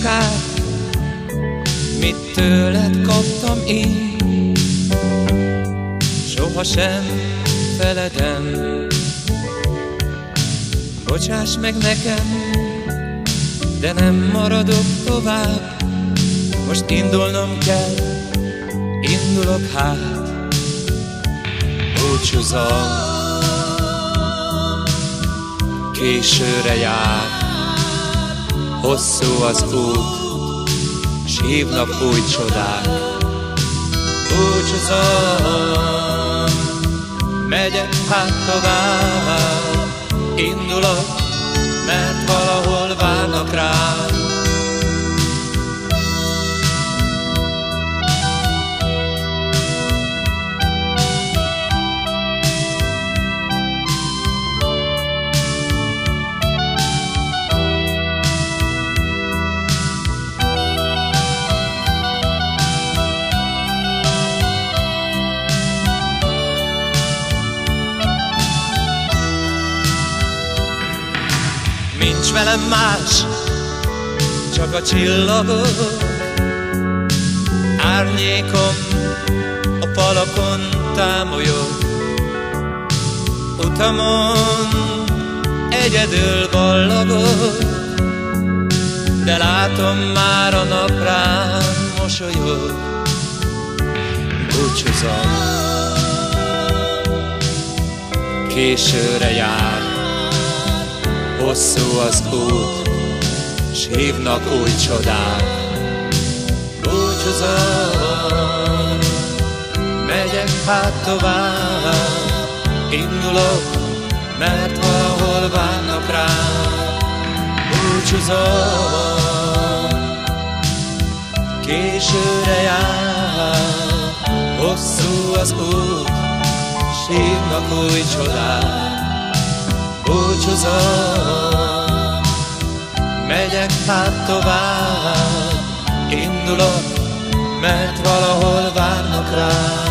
akár, mit tőled kaptam én, sohasem feledem. Bocsáss meg nekem, de nem maradok tovább, most indulnom kell, indulok hát, búcsúzom, későre jár, hosszú az út, s hívnak új csodák. Búcsúzom, megyek hát tovább, Nincs velem más, csak a csillagok. Árnyékom a palakon támolyog Utamon. Egyedül ballagok De látom már a nap rám mosolyog. Búcsúzom. Későre jár Hosszú az út, s hívnak új csodák. Búcsúzom, megyek hát tovább, indulok, mert valahol várnak rám. Búcsúzom, későre jár, hosszú az út, s hívnak új csodák búcsúzom, megyek hát tovább, indulok, mert valahol várnak rám.